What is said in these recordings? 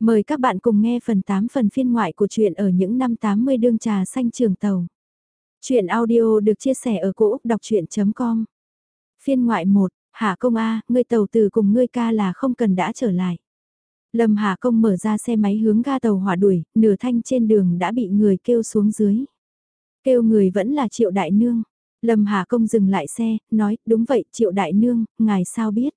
Mời các bạn cùng nghe phần 8 phần phiên ngoại của truyện ở những năm 80 đương trà xanh trường tàu. Chuyện audio được chia sẻ ở cỗ đọc chuyện.com Phiên ngoại 1, Hạ Công A, ngươi tàu từ cùng ngươi ca là không cần đã trở lại. Lâm Hạ Công mở ra xe máy hướng ga tàu hỏa đuổi, nửa thanh trên đường đã bị người kêu xuống dưới. Kêu người vẫn là Triệu Đại Nương. Lâm Hạ Công dừng lại xe, nói, đúng vậy Triệu Đại Nương, ngài sao biết?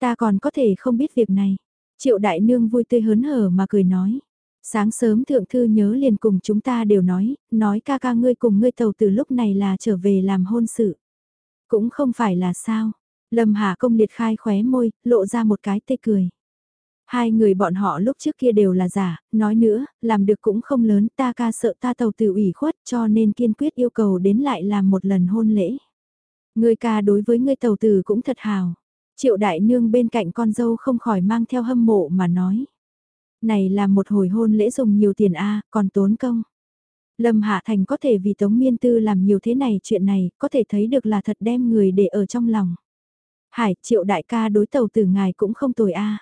Ta còn có thể không biết việc này. Triệu đại nương vui tươi hớn hở mà cười nói. Sáng sớm thượng thư nhớ liền cùng chúng ta đều nói, nói ca ca ngươi cùng ngươi tàu từ lúc này là trở về làm hôn sự. Cũng không phải là sao. Lâm Hà công liệt khai khóe môi, lộ ra một cái tê cười. Hai người bọn họ lúc trước kia đều là giả, nói nữa, làm được cũng không lớn, ta ca sợ ta tàu từ ủy khuất cho nên kiên quyết yêu cầu đến lại làm một lần hôn lễ. Ngươi ca đối với ngươi tàu từ cũng thật hào. Triệu đại nương bên cạnh con dâu không khỏi mang theo hâm mộ mà nói. Này là một hồi hôn lễ dùng nhiều tiền a còn tốn công. Lâm Hạ Thành có thể vì Tống Miên Tư làm nhiều thế này chuyện này, có thể thấy được là thật đem người để ở trong lòng. Hải, triệu đại ca đối tàu từ ngài cũng không tồi a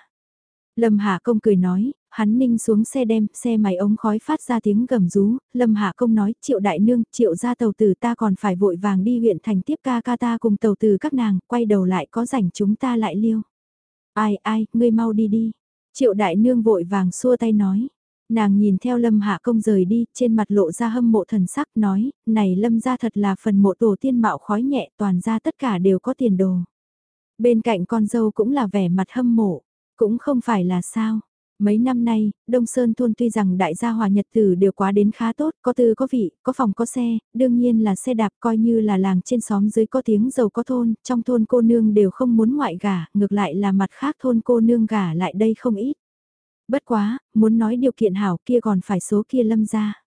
Lâm Hạ Công cười nói, hắn ninh xuống xe đem, xe máy ống khói phát ra tiếng gầm rú, Lâm Hạ Công nói, triệu đại nương, triệu ra tàu tử ta còn phải vội vàng đi huyện thành tiếp ca ca ta cùng tàu tử các nàng, quay đầu lại có rảnh chúng ta lại liêu. Ai ai, ngươi mau đi đi. Triệu đại nương vội vàng xua tay nói. Nàng nhìn theo Lâm Hạ Công rời đi, trên mặt lộ ra hâm mộ thần sắc nói, này Lâm ra thật là phần mộ tổ tiên mạo khói nhẹ toàn ra tất cả đều có tiền đồ. Bên cạnh con dâu cũng là vẻ mặt hâm mộ, cũng không phải là sao, Mấy năm nay, Đông Sơn thôn tuy rằng đại gia hòa nhật tử đều quá đến khá tốt, có tư có vị, có phòng có xe, đương nhiên là xe đạp coi như là làng trên xóm dưới có tiếng giàu có thôn, trong thôn cô nương đều không muốn ngoại gả, ngược lại là mặt khác thôn cô nương gả lại đây không ít. Bất quá, muốn nói điều kiện hảo kia còn phải số kia lâm ra.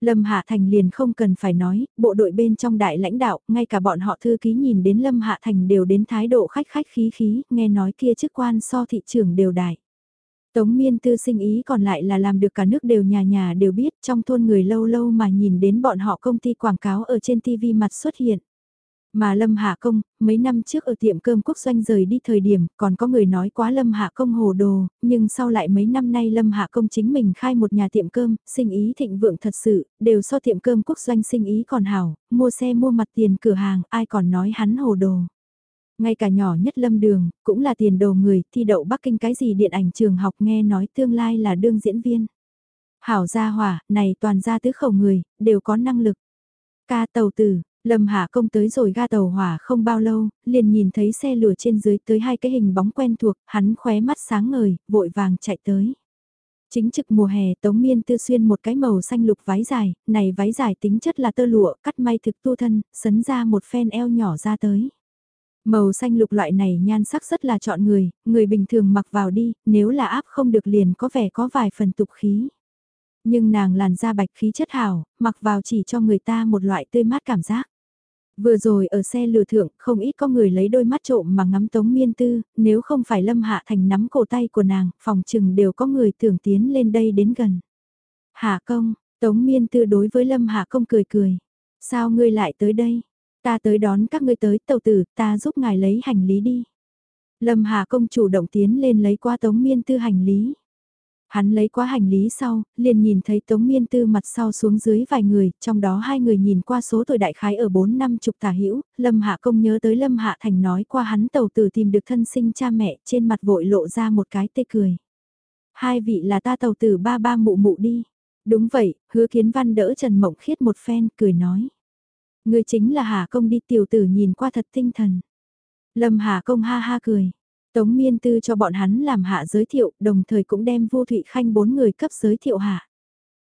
Lâm Hạ Thành liền không cần phải nói, bộ đội bên trong đại lãnh đạo, ngay cả bọn họ thư ký nhìn đến Lâm Hạ Thành đều đến thái độ khách khách khí khí, nghe nói kia chức quan so thị trường đều đại. Tống miên tư sinh ý còn lại là làm được cả nước đều nhà nhà đều biết trong thôn người lâu lâu mà nhìn đến bọn họ công ty quảng cáo ở trên TV mặt xuất hiện. Mà Lâm Hạ Công, mấy năm trước ở tiệm cơm quốc doanh rời đi thời điểm, còn có người nói quá Lâm Hạ Công hồ đồ, nhưng sau lại mấy năm nay Lâm Hạ Công chính mình khai một nhà tiệm cơm, sinh ý thịnh vượng thật sự, đều so tiệm cơm quốc doanh sinh ý còn hảo, mua xe mua mặt tiền cửa hàng, ai còn nói hắn hồ đồ. Ngay cả nhỏ nhất lâm đường, cũng là tiền đồ người, thi đậu Bắc Kinh cái gì điện ảnh trường học nghe nói tương lai là đương diễn viên. Hảo gia hỏa, này toàn gia tứ khẩu người, đều có năng lực. Ca tàu tử, Lâm Hạ Công tới rồi ga tàu hỏa không bao lâu, liền nhìn thấy xe lửa trên dưới tới hai cái hình bóng quen thuộc, hắn khóe mắt sáng ngời, vội vàng chạy tới. Chính trực mùa hè Tống Miên tư xuyên một cái màu xanh lục váy dài, này váy dài tính chất là tơ lụa, cắt may thực tu thân, sấn ra một phen eo nhỏ ra tới. Màu xanh lục loại này nhan sắc rất là chọn người, người bình thường mặc vào đi, nếu là áp không được liền có vẻ có vài phần tục khí. Nhưng nàng làn da bạch khí chất hảo, mặc vào chỉ cho người ta một loại tươi mát cảm giác. Vừa rồi ở xe lừa thượng, không ít có người lấy đôi mắt trộm mà ngắm Tống Miên Tư, nếu không phải Lâm Hạ Thành nắm cổ tay của nàng, phòng chừng đều có người tưởng tiến lên đây đến gần. Hạ công, Tống Miên Tư đối với Lâm Hạ công cười cười. Sao ngươi lại tới đây? Ta tới đón các ngươi tới tàu tử, ta giúp ngài lấy hành lý đi. Lâm Hà Công chủ động tiến lên lấy qua Tống Miên Tư hành lý. Hắn lấy qua hành lý sau, liền nhìn thấy Tống Miên Tư mặt sau xuống dưới vài người, trong đó hai người nhìn qua số tuổi đại khái ở 4 năm chục tả hữu Lâm Hạ Công nhớ tới Lâm Hạ Thành nói qua hắn tàu tử tìm được thân sinh cha mẹ, trên mặt vội lộ ra một cái tê cười. Hai vị là ta tàu tử ba ba mụ mụ đi. Đúng vậy, hứa kiến văn đỡ Trần Mộng Khiết một phen, cười nói. Người chính là Hà Công đi tiểu tử nhìn qua thật tinh thần. Lâm Hà Công ha ha cười. Tống Miên Tư cho bọn hắn làm hạ giới thiệu, đồng thời cũng đem vu Thụy Khanh bốn người cấp giới thiệu hạ.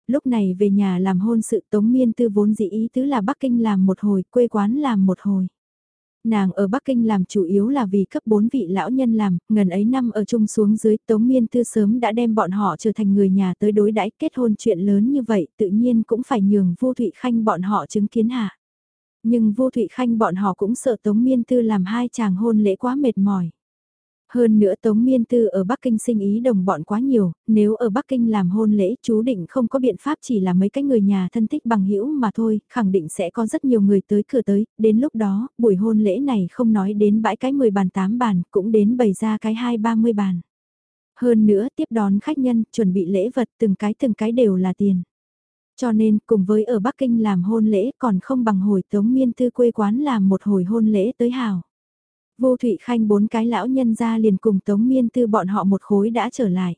Lúc này về nhà làm hôn sự Tống Miên Tư vốn dĩ ý tứ là Bắc Kinh làm một hồi, quê quán làm một hồi. Nàng ở Bắc Kinh làm chủ yếu là vì cấp 4 vị lão nhân làm, ngần ấy năm ở chung xuống dưới Tống Miên Tư sớm đã đem bọn họ trở thành người nhà tới đối đãi kết hôn chuyện lớn như vậy tự nhiên cũng phải nhường vu Thụy Khanh bọn họ chứng kiến hạ. Nhưng vô Thụy Khanh bọn họ cũng sợ Tống Miên Tư làm hai chàng hôn lễ quá mệt mỏi. Hơn nữa Tống Miên Tư ở Bắc Kinh sinh ý đồng bọn quá nhiều, nếu ở Bắc Kinh làm hôn lễ chú định không có biện pháp chỉ là mấy cái người nhà thân thích bằng hữu mà thôi, khẳng định sẽ có rất nhiều người tới cửa tới, đến lúc đó, buổi hôn lễ này không nói đến bãi cái 10 bàn 8 bàn, cũng đến bày ra cái 2-30 bàn. Hơn nữa tiếp đón khách nhân, chuẩn bị lễ vật từng cái từng cái đều là tiền. Cho nên cùng với ở Bắc Kinh làm hôn lễ còn không bằng hồi Tống Miên Tư quê quán làm một hồi hôn lễ tới hào. Vô Thụy Khanh bốn cái lão nhân ra liền cùng Tống Miên Tư bọn họ một khối đã trở lại.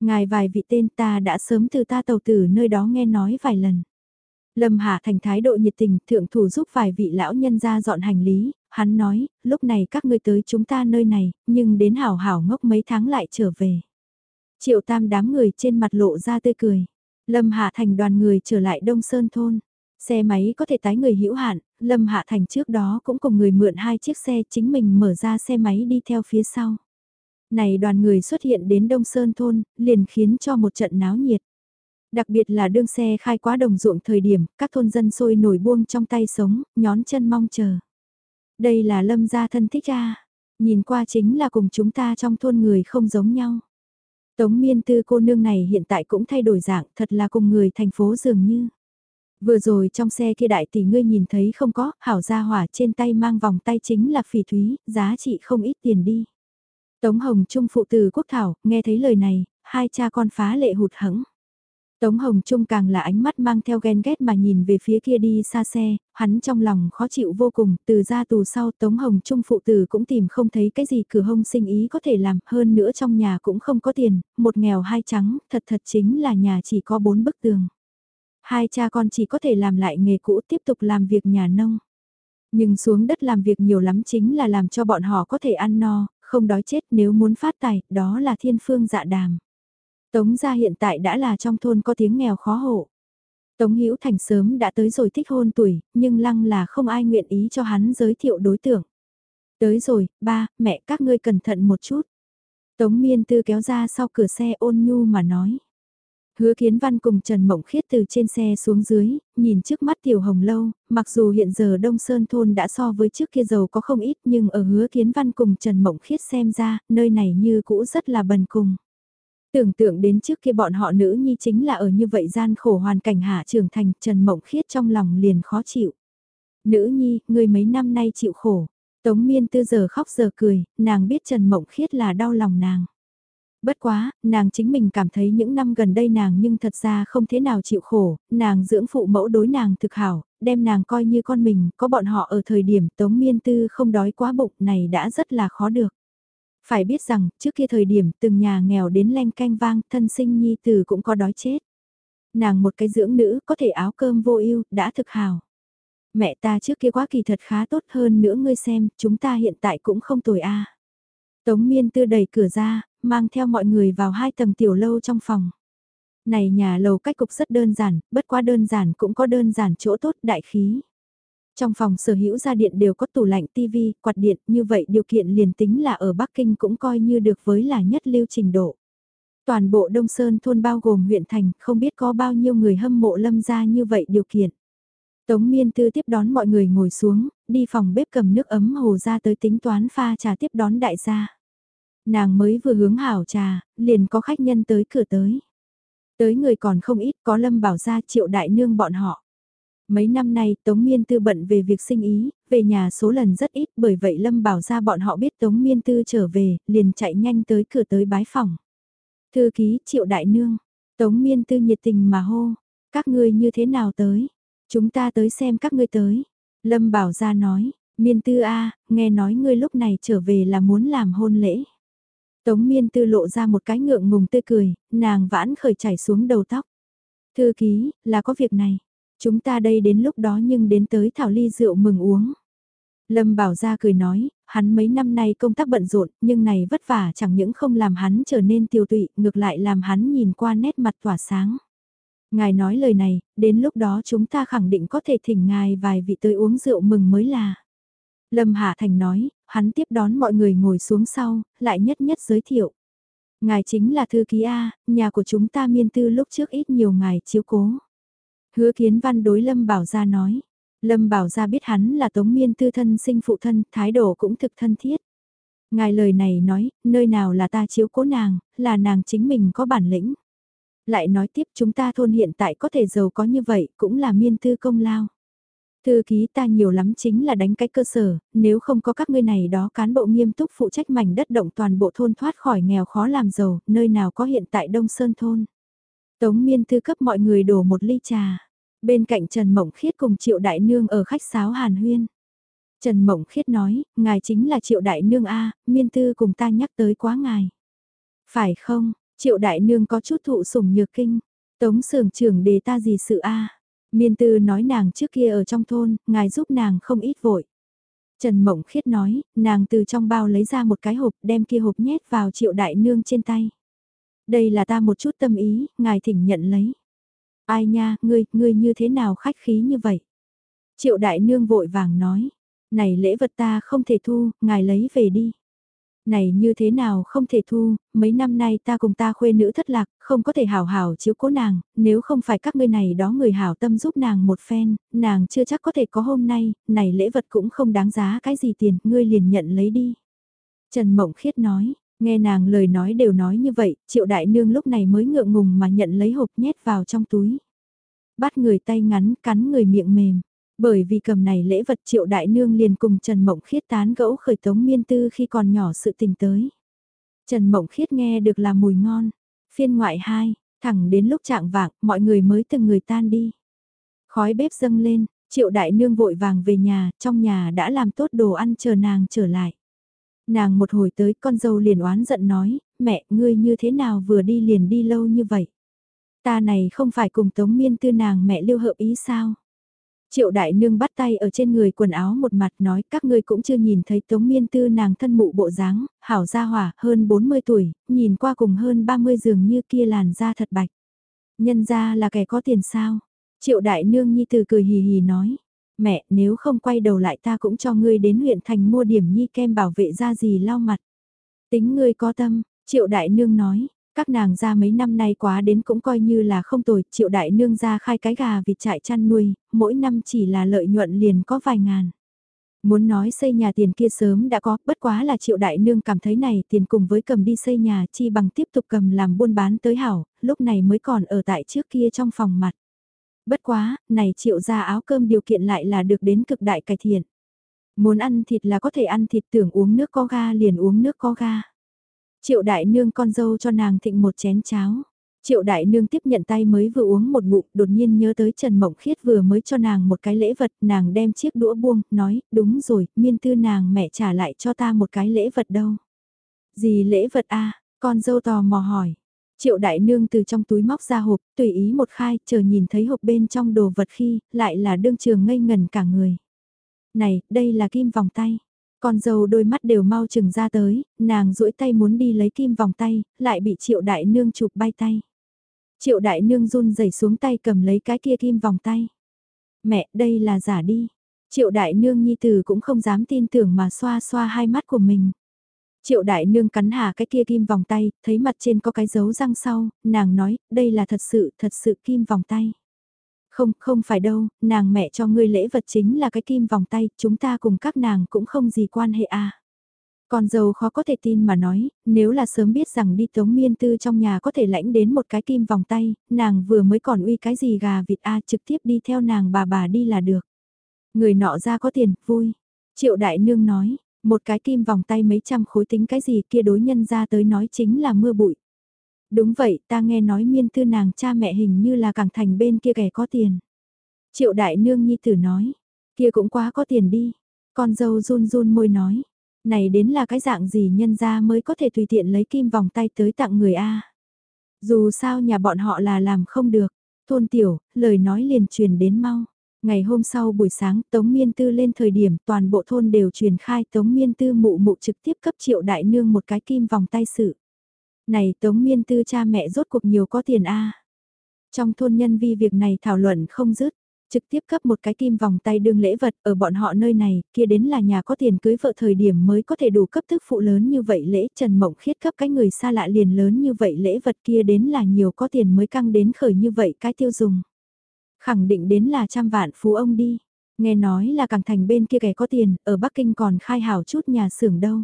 Ngài vài vị tên ta đã sớm từ ta tàu tử nơi đó nghe nói vài lần. Lâm Hạ thành thái độ nhiệt tình thượng thủ giúp vài vị lão nhân ra dọn hành lý, hắn nói, lúc này các ngươi tới chúng ta nơi này, nhưng đến hảo hảo ngốc mấy tháng lại trở về. Triệu tam đám người trên mặt lộ ra tươi cười. Lâm Hạ Thành đoàn người trở lại Đông Sơn Thôn. Xe máy có thể tái người hữu hạn, Lâm Hạ Thành trước đó cũng cùng người mượn hai chiếc xe chính mình mở ra xe máy đi theo phía sau. Này đoàn người xuất hiện đến Đông Sơn Thôn, liền khiến cho một trận náo nhiệt. Đặc biệt là đương xe khai quá đồng ruộng thời điểm, các thôn dân sôi nổi buông trong tay sống, nhón chân mong chờ. Đây là lâm gia thân thích ra, nhìn qua chính là cùng chúng ta trong thôn người không giống nhau. Tống miên tư cô nương này hiện tại cũng thay đổi dạng thật là cùng người thành phố dường như. Vừa rồi trong xe kia đại tỷ ngươi nhìn thấy không có, hảo gia hỏa trên tay mang vòng tay chính là phỉ thúy, giá trị không ít tiền đi. Tống Hồng Trung phụ từ quốc thảo, nghe thấy lời này, hai cha con phá lệ hụt hẫng. Tống Hồng Trung càng là ánh mắt mang theo ghen ghét mà nhìn về phía kia đi xa xe, hắn trong lòng khó chịu vô cùng, từ ra tù sau Tống Hồng Trung phụ tử cũng tìm không thấy cái gì cửa hông sinh ý có thể làm, hơn nữa trong nhà cũng không có tiền, một nghèo hai trắng, thật thật chính là nhà chỉ có bốn bức tường. Hai cha con chỉ có thể làm lại nghề cũ tiếp tục làm việc nhà nông. Nhưng xuống đất làm việc nhiều lắm chính là làm cho bọn họ có thể ăn no, không đói chết nếu muốn phát tài, đó là thiên phương dạ đàm. Tống gia hiện tại đã là trong thôn có tiếng nghèo khó hộ. Tống Hữu Thành sớm đã tới rồi thích hôn tuổi, nhưng lăng là không ai nguyện ý cho hắn giới thiệu đối tượng. Tới rồi, ba, mẹ các ngươi cẩn thận một chút. Tống Miên Tư kéo ra sau cửa xe ôn nhu mà nói. Hứa Kiến Văn cùng Trần Mộng Khiết từ trên xe xuống dưới, nhìn trước mắt Tiểu Hồng Lâu, mặc dù hiện giờ Đông Sơn Thôn đã so với trước kia giàu có không ít nhưng ở Hứa Kiến Văn cùng Trần Mộng Khiết xem ra, nơi này như cũ rất là bần cùng. Tưởng tượng đến trước kia bọn họ nữ nhi chính là ở như vậy gian khổ hoàn cảnh hạ trưởng thành, Trần Mộng Khiết trong lòng liền khó chịu. Nữ nhi, người mấy năm nay chịu khổ. Tống miên tư giờ khóc giờ cười, nàng biết Trần Mộng Khiết là đau lòng nàng. Bất quá, nàng chính mình cảm thấy những năm gần đây nàng nhưng thật ra không thế nào chịu khổ, nàng dưỡng phụ mẫu đối nàng thực hảo, đem nàng coi như con mình, có bọn họ ở thời điểm tống miên tư không đói quá bụng này đã rất là khó được. Phải biết rằng, trước kia thời điểm từng nhà nghèo đến len canh vang, thân sinh nhi tử cũng có đói chết. Nàng một cái dưỡng nữ có thể áo cơm vô ưu đã thực hào. Mẹ ta trước kia quá kỳ thật khá tốt hơn nữa ngươi xem, chúng ta hiện tại cũng không tồi a. Tống miên tư đẩy cửa ra, mang theo mọi người vào hai tầng tiểu lâu trong phòng. Này nhà lầu cách cục rất đơn giản, bất quá đơn giản cũng có đơn giản chỗ tốt đại khí. Trong phòng sở hữu gia điện đều có tủ lạnh tivi, quạt điện, như vậy điều kiện liền tính là ở Bắc Kinh cũng coi như được với là nhất lưu trình độ. Toàn bộ Đông Sơn thôn bao gồm huyện thành, không biết có bao nhiêu người hâm mộ lâm gia như vậy điều kiện. Tống Miên Tư tiếp đón mọi người ngồi xuống, đi phòng bếp cầm nước ấm hồ ra tới tính toán pha trà tiếp đón đại gia. Nàng mới vừa hướng hảo trà, liền có khách nhân tới cửa tới. Tới người còn không ít có lâm bảo gia triệu đại nương bọn họ. Mấy năm nay Tống Miên Tư bận về việc sinh ý, về nhà số lần rất ít bởi vậy Lâm bảo ra bọn họ biết Tống Miên Tư trở về, liền chạy nhanh tới cửa tới bái phòng. Thư ký Triệu Đại Nương, Tống Miên Tư nhiệt tình mà hô, các ngươi như thế nào tới? Chúng ta tới xem các ngươi tới. Lâm bảo ra nói, Miên Tư A, nghe nói ngươi lúc này trở về là muốn làm hôn lễ. Tống Miên Tư lộ ra một cái ngượng ngùng tươi cười, nàng vãn khởi chảy xuống đầu tóc. Thư ký, là có việc này. Chúng ta đây đến lúc đó nhưng đến tới thảo ly rượu mừng uống. Lâm Bảo Gia cười nói, hắn mấy năm nay công tác bận rộn, nhưng này vất vả chẳng những không làm hắn trở nên tiêu tụy, ngược lại làm hắn nhìn qua nét mặt tỏa sáng. Ngài nói lời này, đến lúc đó chúng ta khẳng định có thể thỉnh ngài vài vị tới uống rượu mừng mới là. Lâm Hạ Thành nói, hắn tiếp đón mọi người ngồi xuống sau, lại nhất nhất giới thiệu. Ngài chính là thư ký A, nhà của chúng ta miên tư lúc trước ít nhiều ngài chiếu cố. Hứa kiến văn đối Lâm Bảo Gia nói. Lâm Bảo Gia biết hắn là Tống Miên tư thân sinh phụ thân, thái độ cũng thực thân thiết. Ngài lời này nói, nơi nào là ta chiếu cố nàng, là nàng chính mình có bản lĩnh. Lại nói tiếp chúng ta thôn hiện tại có thể giàu có như vậy, cũng là miên tư công lao. Thư ký ta nhiều lắm chính là đánh cái cơ sở, nếu không có các ngươi này đó cán bộ nghiêm túc phụ trách mảnh đất động toàn bộ thôn thoát khỏi nghèo khó làm giàu, nơi nào có hiện tại Đông Sơn thôn. Tống miên thư cấp mọi người đổ một ly trà. Bên cạnh Trần Mộng Khiết cùng Triệu Đại Nương ở khách sáo Hàn Huyên. Trần Mộng Khiết nói, ngài chính là Triệu Đại Nương A, miên tư cùng ta nhắc tới quá ngài. Phải không, Triệu Đại Nương có chút thụ sủng nhược kinh. Tống sưởng trưởng đề ta gì sự A. Miên tư nói nàng trước kia ở trong thôn, ngài giúp nàng không ít vội. Trần Mộng Khiết nói, nàng từ trong bao lấy ra một cái hộp đem kia hộp nhét vào Triệu Đại Nương trên tay. Đây là ta một chút tâm ý, ngài thỉnh nhận lấy. Ai nha, ngươi, ngươi như thế nào khách khí như vậy? Triệu đại nương vội vàng nói, này lễ vật ta không thể thu, ngài lấy về đi. Này như thế nào không thể thu, mấy năm nay ta cùng ta khuê nữ thất lạc, không có thể hảo hảo chiếu cố nàng, nếu không phải các ngươi này đó người hảo tâm giúp nàng một phen, nàng chưa chắc có thể có hôm nay, này lễ vật cũng không đáng giá cái gì tiền, ngươi liền nhận lấy đi. Trần Mộng Khiết nói, Nghe nàng lời nói đều nói như vậy, triệu đại nương lúc này mới ngượng ngùng mà nhận lấy hộp nhét vào trong túi. Bắt người tay ngắn, cắn người miệng mềm. Bởi vì cầm này lễ vật triệu đại nương liền cùng Trần Mộng Khiết tán gẫu khởi tống miên tư khi còn nhỏ sự tình tới. Trần Mộng Khiết nghe được là mùi ngon. Phiên ngoại 2, thẳng đến lúc trạng vạng, mọi người mới từng người tan đi. Khói bếp dâng lên, triệu đại nương vội vàng về nhà, trong nhà đã làm tốt đồ ăn chờ nàng trở lại. Nàng một hồi tới con dâu liền oán giận nói, mẹ, ngươi như thế nào vừa đi liền đi lâu như vậy? Ta này không phải cùng tống miên tư nàng mẹ lưu hợp ý sao? Triệu đại nương bắt tay ở trên người quần áo một mặt nói các ngươi cũng chưa nhìn thấy tống miên tư nàng thân mụ bộ dáng, hảo gia hỏa, hơn 40 tuổi, nhìn qua cùng hơn 30 dường như kia làn da thật bạch. Nhân ra là kẻ có tiền sao? Triệu đại nương nhi từ cười hì hì nói mẹ nếu không quay đầu lại ta cũng cho ngươi đến huyện thành mua điểm nhi kem bảo vệ da gì lau mặt. Tính ngươi có tâm, triệu đại nương nói, các nàng ra mấy năm nay quá đến cũng coi như là không tồi, triệu đại nương ra khai cái gà vịt trại chăn nuôi, mỗi năm chỉ là lợi nhuận liền có vài ngàn. Muốn nói xây nhà tiền kia sớm đã có, bất quá là triệu đại nương cảm thấy này tiền cùng với cầm đi xây nhà chi bằng tiếp tục cầm làm buôn bán tới hảo, lúc này mới còn ở tại trước kia trong phòng mặt. Bất quá, này triệu ra áo cơm điều kiện lại là được đến cực đại cải thiện. Muốn ăn thịt là có thể ăn thịt tưởng uống nước có ga liền uống nước có ga. Triệu đại nương con dâu cho nàng thịnh một chén cháo. Triệu đại nương tiếp nhận tay mới vừa uống một ngụm, đột nhiên nhớ tới Trần Mộng Khiết vừa mới cho nàng một cái lễ vật, nàng đem chiếc đũa buông, nói, đúng rồi, miên tư nàng mẹ trả lại cho ta một cái lễ vật đâu. Gì lễ vật a con dâu tò mò hỏi, Triệu đại nương từ trong túi móc ra hộp, tùy ý một khai, chờ nhìn thấy hộp bên trong đồ vật khi, lại là đương trường ngây ngần cả người. Này, đây là kim vòng tay. Con dâu đôi mắt đều mau chừng ra tới, nàng duỗi tay muốn đi lấy kim vòng tay, lại bị triệu đại nương chụp bay tay. Triệu đại nương run rẩy xuống tay cầm lấy cái kia kim vòng tay. Mẹ, đây là giả đi. Triệu đại nương nhi tử cũng không dám tin tưởng mà xoa xoa hai mắt của mình. Triệu đại nương cắn hà cái kia kim vòng tay, thấy mặt trên có cái dấu răng sau, nàng nói, đây là thật sự, thật sự kim vòng tay. Không, không phải đâu, nàng mẹ cho ngươi lễ vật chính là cái kim vòng tay, chúng ta cùng các nàng cũng không gì quan hệ à. Còn dâu khó có thể tin mà nói, nếu là sớm biết rằng đi tống miên tư trong nhà có thể lãnh đến một cái kim vòng tay, nàng vừa mới còn uy cái gì gà vịt a trực tiếp đi theo nàng bà bà đi là được. Người nọ ra có tiền, vui. Triệu đại nương nói, một cái kim vòng tay mấy trăm khối tính cái gì kia đối nhân ra tới nói chính là mưa bụi. Đúng vậy, ta nghe nói miên tư nàng cha mẹ hình như là càng thành bên kia kẻ có tiền. Triệu đại nương nhi tử nói, kia cũng quá có tiền đi. Con dâu run run môi nói, này đến là cái dạng gì nhân ra mới có thể tùy tiện lấy kim vòng tay tới tặng người A. Dù sao nhà bọn họ là làm không được, thôn tiểu, lời nói liền truyền đến mau. Ngày hôm sau buổi sáng Tống Miên Tư lên thời điểm toàn bộ thôn đều truyền khai Tống Miên Tư mụ mụ trực tiếp cấp triệu đại nương một cái kim vòng tay sự. Này Tống Miên Tư cha mẹ rốt cuộc nhiều có tiền a Trong thôn nhân vi việc này thảo luận không dứt trực tiếp cấp một cái kim vòng tay đương lễ vật ở bọn họ nơi này, kia đến là nhà có tiền cưới vợ thời điểm mới có thể đủ cấp thức phụ lớn như vậy lễ Trần Mộng Khiết cấp cái người xa lạ liền lớn như vậy lễ vật kia đến là nhiều có tiền mới căng đến khởi như vậy cái tiêu dùng. Khẳng định đến là trăm vạn phú ông đi. Nghe nói là càng thành bên kia kẻ có tiền, ở Bắc Kinh còn khai hảo chút nhà xưởng đâu.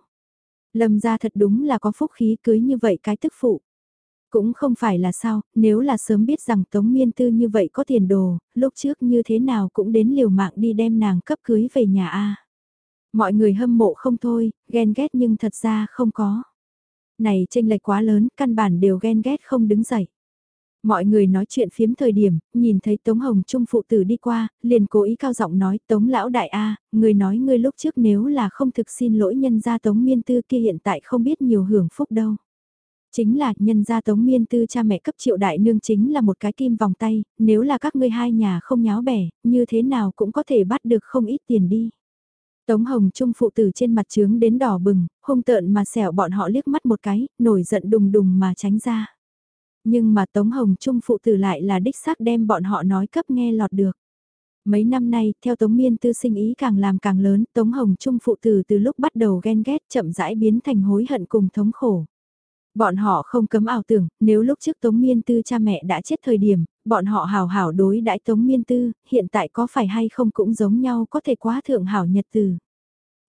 Lâm ra thật đúng là có phúc khí cưới như vậy cái tức phụ. Cũng không phải là sao, nếu là sớm biết rằng Tống Miên Tư như vậy có tiền đồ, lúc trước như thế nào cũng đến liều mạng đi đem nàng cấp cưới về nhà A. Mọi người hâm mộ không thôi, ghen ghét nhưng thật ra không có. Này tranh lệch quá lớn, căn bản đều ghen ghét không đứng dậy. Mọi người nói chuyện phiếm thời điểm, nhìn thấy Tống Hồng Trung phụ tử đi qua, liền cố ý cao giọng nói Tống Lão Đại A, người nói ngươi lúc trước nếu là không thực xin lỗi nhân gia Tống Miên Tư kia hiện tại không biết nhiều hưởng phúc đâu. Chính là nhân gia Tống Miên Tư cha mẹ cấp triệu đại nương chính là một cái kim vòng tay, nếu là các ngươi hai nhà không nháo bẻ, như thế nào cũng có thể bắt được không ít tiền đi. Tống Hồng Trung phụ tử trên mặt trướng đến đỏ bừng, hung tợn mà xẻo bọn họ liếc mắt một cái, nổi giận đùng đùng mà tránh ra. Nhưng mà Tống Hồng Trung phụ tử lại là đích xác đem bọn họ nói cấp nghe lọt được. Mấy năm nay, theo Tống Miên tư sinh ý càng làm càng lớn, Tống Hồng Trung phụ tử từ lúc bắt đầu ghen ghét chậm rãi biến thành hối hận cùng thống khổ. Bọn họ không cấm ảo tưởng, nếu lúc trước Tống Miên Tư cha mẹ đã chết thời điểm, bọn họ hào hảo đối đãi Tống Miên Tư, hiện tại có phải hay không cũng giống nhau có thể quá thượng hảo nhật từ.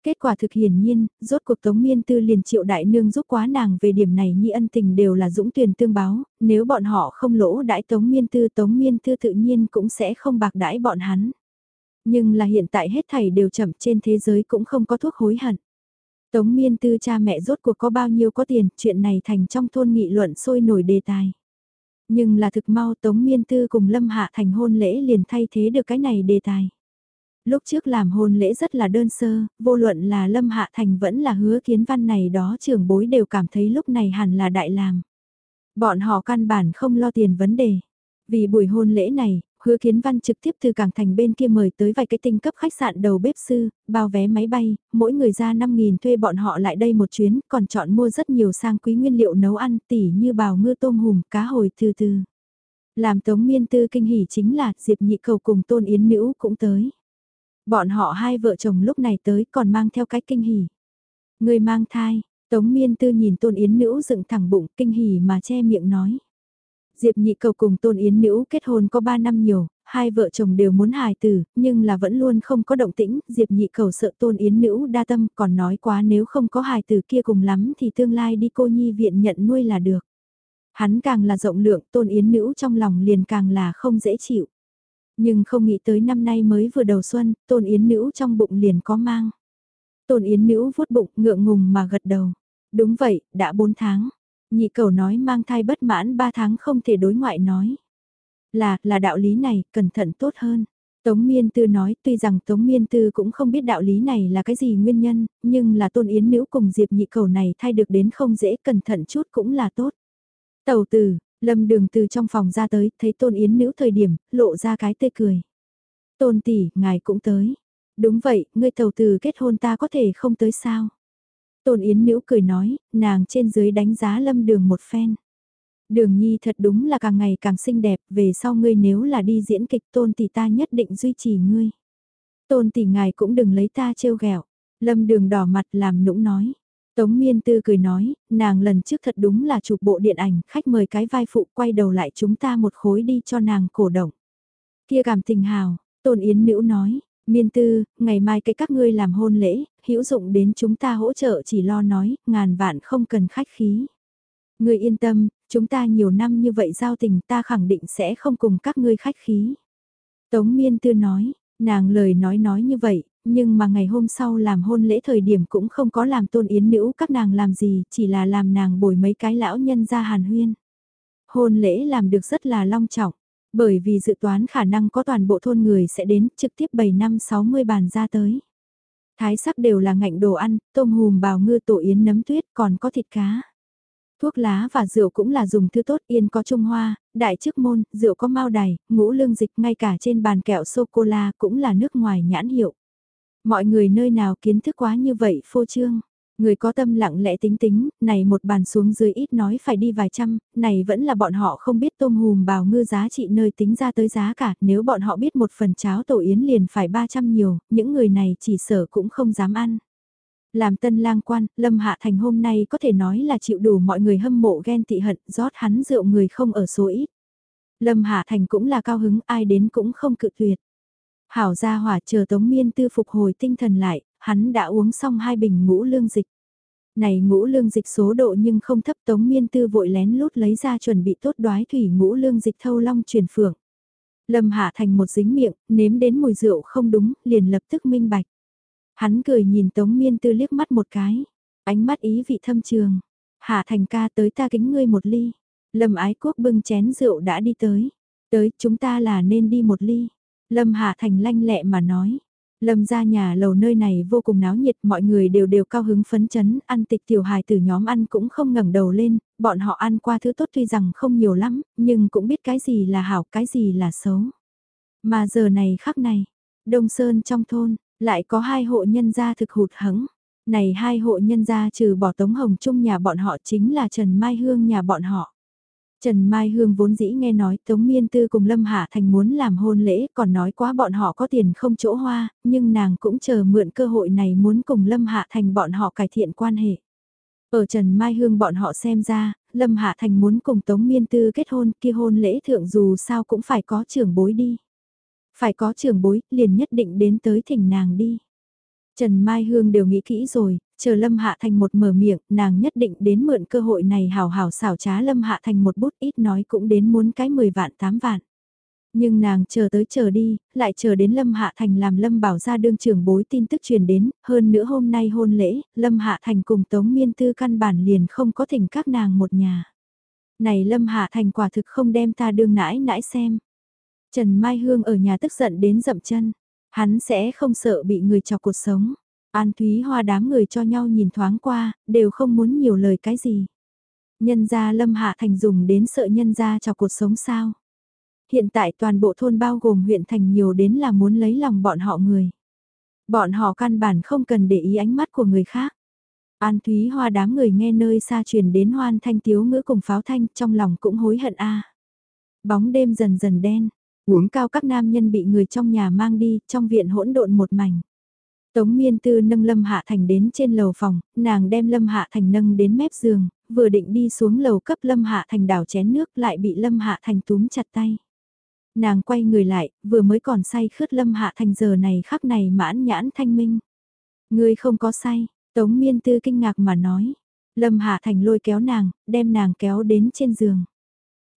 Kết quả thực hiển nhiên, rốt cuộc Tống Miên Tư liền triệu đại nương giúp quá nàng về điểm này nhi ân tình đều là dũng tuyển tương báo, nếu bọn họ không lỗ đãi Tống Miên Tư Tống Miên Tư tự nhiên cũng sẽ không bạc đãi bọn hắn. Nhưng là hiện tại hết thảy đều chậm trên thế giới cũng không có thuốc hối hận. Tống miên tư cha mẹ rốt cuộc có bao nhiêu có tiền, chuyện này thành trong thôn nghị luận sôi nổi đề tài. Nhưng là thực mau Tống miên tư cùng Lâm Hạ thành hôn lễ liền thay thế được cái này đề tài. Lúc trước làm hôn lễ rất là đơn sơ, vô luận là Lâm Hạ Thành vẫn là hứa kiến văn này đó trưởng bối đều cảm thấy lúc này hẳn là đại làm. Bọn họ căn bản không lo tiền vấn đề. Vì buổi hôn lễ này, Hứa Kiến Văn trực tiếp từ cảng thành bên kia mời tới vài cái tinh cấp khách sạn đầu bếp sư, bao vé máy bay, mỗi người ra 5.000 thuê bọn họ lại đây một chuyến, còn chọn mua rất nhiều sang quý nguyên liệu nấu ăn tỉ như bào ngư tôm hùm, cá hồi từ từ. Làm tống miên tư kinh hỉ chính là Diệp Nhị Cầu cùng Tôn Yến Nữ cũng tới. Bọn họ hai vợ chồng lúc này tới còn mang theo cái kinh hỉ. Người mang thai, Tống Miên Tư nhìn Tôn Yến Nữ dựng thẳng bụng kinh hỉ mà che miệng nói. Diệp nhị cầu cùng Tôn Yến Nữ kết hôn có 3 năm nhiều, hai vợ chồng đều muốn hài tử, nhưng là vẫn luôn không có động tĩnh, Diệp nhị cầu sợ Tôn Yến Nữ đa tâm còn nói quá nếu không có hài tử kia cùng lắm thì tương lai đi cô nhi viện nhận nuôi là được. Hắn càng là rộng lượng Tôn Yến Nữ trong lòng liền càng là không dễ chịu. Nhưng không nghĩ tới năm nay mới vừa đầu xuân, Tôn Yến Nữ trong bụng liền có mang. Tôn Yến Nữ vuốt bụng ngượng ngùng mà gật đầu. Đúng vậy, đã 4 tháng. Nhị cầu nói mang thai bất mãn 3 tháng không thể đối ngoại nói. Là, là đạo lý này, cẩn thận tốt hơn. Tống Miên Tư nói tuy rằng Tống Miên Tư cũng không biết đạo lý này là cái gì nguyên nhân, nhưng là tôn yến nữ cùng Diệp nhị cầu này thay được đến không dễ cẩn thận chút cũng là tốt. Tầu tử, lâm đường từ trong phòng ra tới, thấy tôn yến nữ thời điểm, lộ ra cái tê cười. Tôn tỷ, ngài cũng tới. Đúng vậy, ngươi tàu từ kết hôn ta có thể không tới sao? Tôn Yến Nữ cười nói, nàng trên dưới đánh giá lâm đường một phen. Đường nhi thật đúng là càng ngày càng xinh đẹp, về sau ngươi nếu là đi diễn kịch tôn tỷ ta nhất định duy trì ngươi. Tôn tỷ ngài cũng đừng lấy ta trêu ghẹo lâm đường đỏ mặt làm nũng nói. Tống Miên Tư cười nói, nàng lần trước thật đúng là chụp bộ điện ảnh, khách mời cái vai phụ quay đầu lại chúng ta một khối đi cho nàng cổ động. Kia cảm tình hào, Tôn Yến Nữ nói, Miên Tư, ngày mai cái các ngươi làm hôn lễ, hữu dụng đến chúng ta hỗ trợ chỉ lo nói, ngàn vạn không cần khách khí. Ngươi yên tâm, chúng ta nhiều năm như vậy giao tình ta khẳng định sẽ không cùng các ngươi khách khí. Tống Miên Tư nói, nàng lời nói nói như vậy, nhưng mà ngày hôm sau làm hôn lễ thời điểm cũng không có làm tôn yến nữ các nàng làm gì, chỉ là làm nàng bồi mấy cái lão nhân ra hàn huyên. Hôn lễ làm được rất là long trọng, bởi vì dự toán khả năng có toàn bộ thôn người sẽ đến trực tiếp 7 năm 60 bàn ra tới. Thái sắc đều là ngạnh đồ ăn, tôm hùm bào ngư tổ yến nấm tuyết còn có thịt cá. Thuốc lá và rượu cũng là dùng thứ tốt yên có Trung Hoa, đại chức môn, rượu có mau đài, ngũ lương dịch ngay cả trên bàn kẹo sô-cô-la cũng là nước ngoài nhãn hiệu. Mọi người nơi nào kiến thức quá như vậy phô trương. Người có tâm lặng lẽ tính tính, này một bàn xuống dưới ít nói phải đi vài trăm, này vẫn là bọn họ không biết tôm hùm bào ngư giá trị nơi tính ra tới giá cả, nếu bọn họ biết một phần cháo tổ yến liền phải 300 nhiều, những người này chỉ sở cũng không dám ăn. Làm tân lang quan, Lâm Hạ Thành hôm nay có thể nói là chịu đủ mọi người hâm mộ ghen tị hận, rót hắn rượu người không ở số ít. Lâm Hạ Thành cũng là cao hứng, ai đến cũng không cự tuyệt. Hảo ra hỏa chờ Tống Miên Tư phục hồi tinh thần lại, hắn đã uống xong hai bình ngũ lương dịch. Này ngũ lương dịch số độ nhưng không thấp tống miên tư vội lén lút lấy ra chuẩn bị tốt đoái thủy ngũ lương dịch thâu long truyền phượng. Lâm Hạ Thành một dính miệng, nếm đến mùi rượu không đúng, liền lập tức minh bạch. Hắn cười nhìn Tống Miên Tư liếc mắt một cái, ánh mắt ý vị thâm trường. Hạ Thành ca tới ta kính ngươi một ly. Lâm Ái Quốc bưng chén rượu đã đi tới. Tới, chúng ta là nên đi một ly. Lâm Hạ Thành lanh lẹ mà nói. Lâm ra nhà lầu nơi này vô cùng náo nhiệt, mọi người đều đều cao hứng phấn chấn, ăn tịch tiểu hài từ nhóm ăn cũng không ngẩng đầu lên, bọn họ ăn qua thứ tốt tuy rằng không nhiều lắm, nhưng cũng biết cái gì là hảo, cái gì là xấu. Mà giờ này khắc này, Đông Sơn trong thôn, lại có hai hộ nhân gia thực hụt hẫng. Này hai hộ nhân gia trừ bỏ Tống Hồng Trung nhà bọn họ chính là Trần Mai Hương nhà bọn họ. Trần Mai Hương vốn dĩ nghe nói Tống Miên Tư cùng Lâm Hạ Thành muốn làm hôn lễ còn nói quá bọn họ có tiền không chỗ hoa, nhưng nàng cũng chờ mượn cơ hội này muốn cùng Lâm Hạ Thành bọn họ cải thiện quan hệ. Ở Trần Mai Hương bọn họ xem ra, Lâm Hạ Thành muốn cùng Tống Miên Tư kết hôn kia hôn lễ thượng dù sao cũng phải có trưởng bối đi. Phải có trưởng bối, liền nhất định đến tới thỉnh nàng đi. Trần Mai Hương đều nghĩ kỹ rồi, chờ Lâm Hạ Thành một mở miệng, nàng nhất định đến mượn cơ hội này hào hào xảo trá Lâm Hạ Thành một bút ít nói cũng đến muốn cái 10 vạn 8 vạn. Nhưng nàng chờ tới chờ đi, lại chờ đến Lâm Hạ Thành làm Lâm Bảo ra đương trưởng bối tin tức truyền đến, hơn nữa hôm nay hôn lễ, Lâm Hạ Thành cùng Tống Miên Tư căn bản liền không có thỉnh các nàng một nhà. Này Lâm Hạ Thành quả thực không đem ta đương nãi nãi xem. Trần Mai Hương ở nhà tức giận đến dậm chân, hắn sẽ không sợ bị người chọc cuộc sống. An Thúy Hoa đám người cho nhau nhìn thoáng qua, đều không muốn nhiều lời cái gì. Nhân gia Lâm Hạ Thành dùng đến sợ nhân gia chọc cuộc sống sao. Hiện tại toàn bộ thôn bao gồm huyện thành nhiều đến là muốn lấy lòng bọn họ người. Bọn họ căn bản không cần để ý ánh mắt của người khác. An Thúy Hoa đám người nghe nơi xa truyền đến hoan thanh tiếu ngữ cùng pháo thanh trong lòng cũng hối hận a. Bóng đêm dần dần đen, uống cao các nam nhân bị người trong nhà mang đi, trong viện hỗn độn một mảnh. Tống Miên Tư nâng Lâm Hạ Thành đến trên lầu phòng, nàng đem Lâm Hạ Thành nâng đến mép giường, vừa định đi xuống lầu cấp Lâm Hạ Thành đảo chén nước lại bị Lâm Hạ Thành túm chặt tay. Nàng quay người lại, vừa mới còn say khướt Lâm Hạ Thành giờ này khắc này mãn nhãn thanh minh. Ngươi không có say, Tống Miên Tư kinh ngạc mà nói. Lâm Hạ Thành lôi kéo nàng, đem nàng kéo đến trên giường.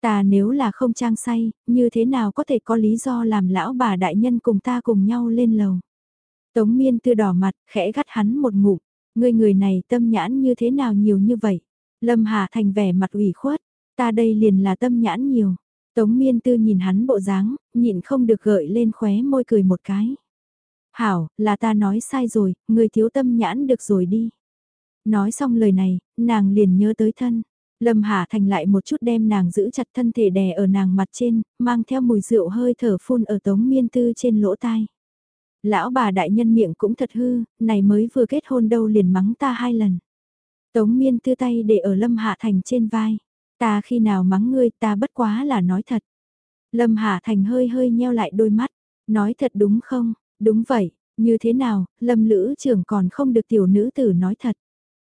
Ta nếu là không trang say, như thế nào có thể có lý do làm lão bà đại nhân cùng ta cùng nhau lên lầu. Tống miên tư đỏ mặt, khẽ gắt hắn một ngụm, ngươi người này tâm nhãn như thế nào nhiều như vậy. Lâm Hà thành vẻ mặt ủy khuất, ta đây liền là tâm nhãn nhiều. Tống miên tư nhìn hắn bộ dáng, nhịn không được gợi lên khóe môi cười một cái. Hảo, là ta nói sai rồi, người thiếu tâm nhãn được rồi đi. Nói xong lời này, nàng liền nhớ tới thân. Lâm Hà Thành lại một chút đem nàng giữ chặt thân thể đè ở nàng mặt trên, mang theo mùi rượu hơi thở phun ở tống miên tư trên lỗ tai. Lão bà đại nhân miệng cũng thật hư, này mới vừa kết hôn đâu liền mắng ta hai lần. Tống miên tư tay để ở Lâm Hạ Thành trên vai. Ta khi nào mắng ngươi ta bất quá là nói thật. Lâm Hạ Thành hơi hơi nheo lại đôi mắt. Nói thật đúng không? Đúng vậy. Như thế nào, Lâm Lữ trưởng còn không được tiểu nữ tử nói thật.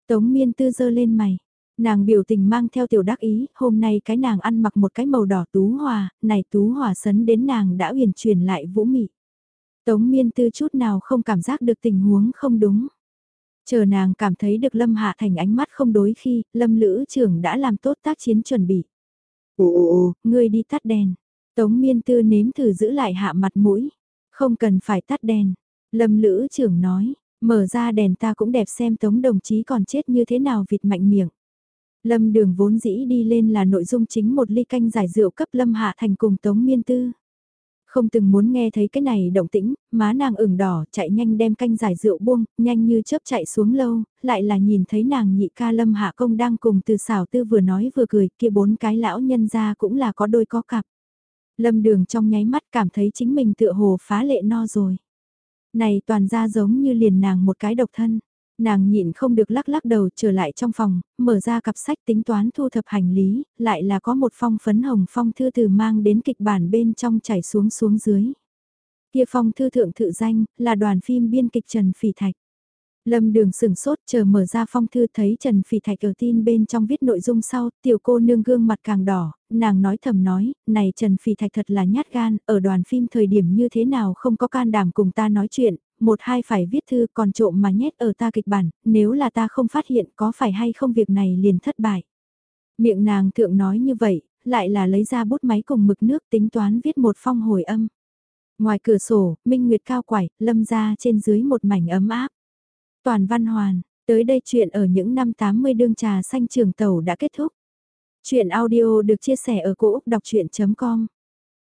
Tống miên tư dơ lên mày. Nàng biểu tình mang theo tiểu đắc ý, hôm nay cái nàng ăn mặc một cái màu đỏ tú hòa, này tú hòa sấn đến nàng đã huyền truyền lại vũ mị. Tống miên tư chút nào không cảm giác được tình huống không đúng. Chờ nàng cảm thấy được Lâm Hạ Thành ánh mắt không đối khi Lâm Lữ trưởng đã làm tốt tác chiến chuẩn bị. Ồ ồ ồ, ngươi đi tắt đèn. Tống miên tư nếm thử giữ lại hạ mặt mũi. Không cần phải tắt đèn. Lâm Lữ trưởng nói, mở ra đèn ta cũng đẹp xem Tống đồng chí còn chết như thế nào vịt mạnh miệng. Lâm đường vốn dĩ đi lên là nội dung chính một ly canh giải rượu cấp Lâm Hạ Thành cùng Tống Miên Tư. Không từng muốn nghe thấy cái này động tĩnh, má nàng ửng đỏ chạy nhanh đem canh giải rượu buông, nhanh như chớp chạy xuống lâu, lại là nhìn thấy nàng nhị ca Lâm Hạ Công đang cùng từ xảo tư vừa nói vừa cười kia bốn cái lão nhân ra cũng là có đôi có cặp. Lâm đường trong nháy mắt cảm thấy chính mình tựa hồ phá lệ no rồi. Này toàn ra giống như liền nàng một cái độc thân. Nàng nhịn không được lắc lắc đầu trở lại trong phòng, mở ra cặp sách tính toán thu thập hành lý, lại là có một phong phấn hồng phong thư từ mang đến kịch bản bên trong chảy xuống xuống dưới. Kia phong thư thượng thự danh, là đoàn phim biên kịch Trần Phỉ Thạch. Lâm đường sửng sốt chờ mở ra phong thư thấy Trần Phỉ Thạch ở tin bên trong viết nội dung sau, tiểu cô nương gương mặt càng đỏ, nàng nói thầm nói, này Trần Phỉ Thạch thật là nhát gan, ở đoàn phim thời điểm như thế nào không có can đảm cùng ta nói chuyện, một hai phải viết thư còn trộm mà nhét ở ta kịch bản, nếu là ta không phát hiện có phải hay không việc này liền thất bại. Miệng nàng thượng nói như vậy, lại là lấy ra bút máy cùng mực nước tính toán viết một phong hồi âm. Ngoài cửa sổ, minh nguyệt cao quải, lâm ra trên dưới một mảnh ấm áp. Toàn văn hoàn, tới đây chuyện ở những năm 80 đương trà xanh trường tàu đã kết thúc. Chuyện audio được chia sẻ ở cỗ đọc chuyện.com